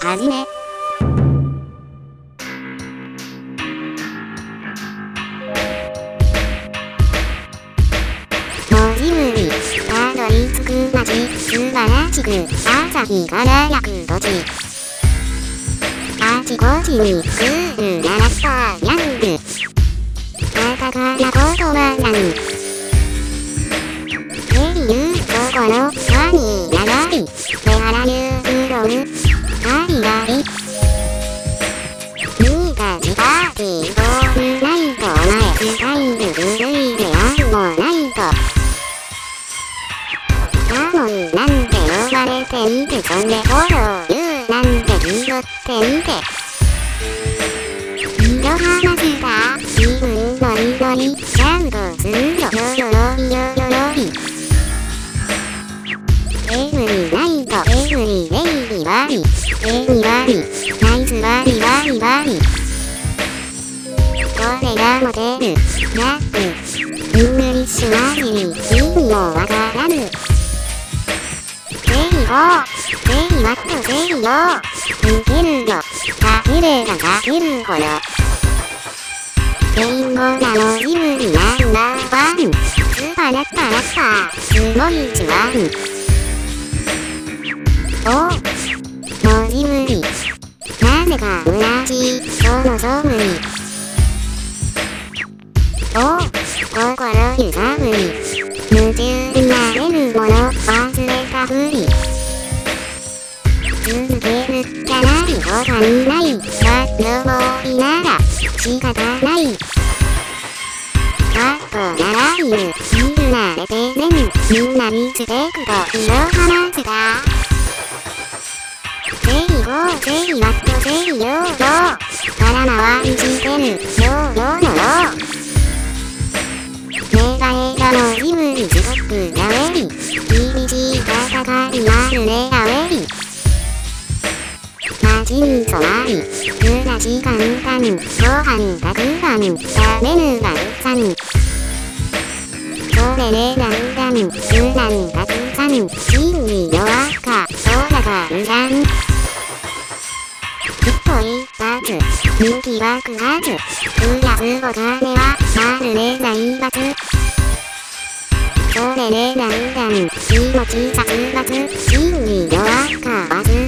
はじめ。文字無理、たどり着く街、素晴らしく、朝日輝く土地。あちこちに、クールなラッパーヤング。カタカナ言葉なに。エリユー、そこの、ワニ、長い。手原ユー、フロム。サモンなんて呼ばれていて、そんでフォロー、ユーなんて気取ってみて。色話すか自分の祈りちゃんとするよ。よろりよよろりエブリナイトエブリレイリバリエリバリナイスバリバリバリこれがモテるラップイングリッシュマジリ意味もわからぬゼリゴゼリワットゼリよいけるよかけれ。ばかけるほどリンゴなのジブリナンバーワンスパラッパラッパーすごいじわんお文字無理なぜか同じそのそぶりおう心揺さぶりない他にないが上りなら仕方ないかっこならいる見るなれてねんみんなにステークと色話すかゼリゴーゼリワットゼリヨーヨー空回りしてるヨーヨーのローメガ映画のジブリ地獄がウェリ厳しい戦いあるねアウェリ街に染まり暮らし簡単ご飯たくさん食べぬがさんそれでだんだん無難たくさん真理の赤空が無断一歩一発人気爆発増やすお金はまるで財閥それでだんだん気持ち殺伐真理の赤忘れてるやつ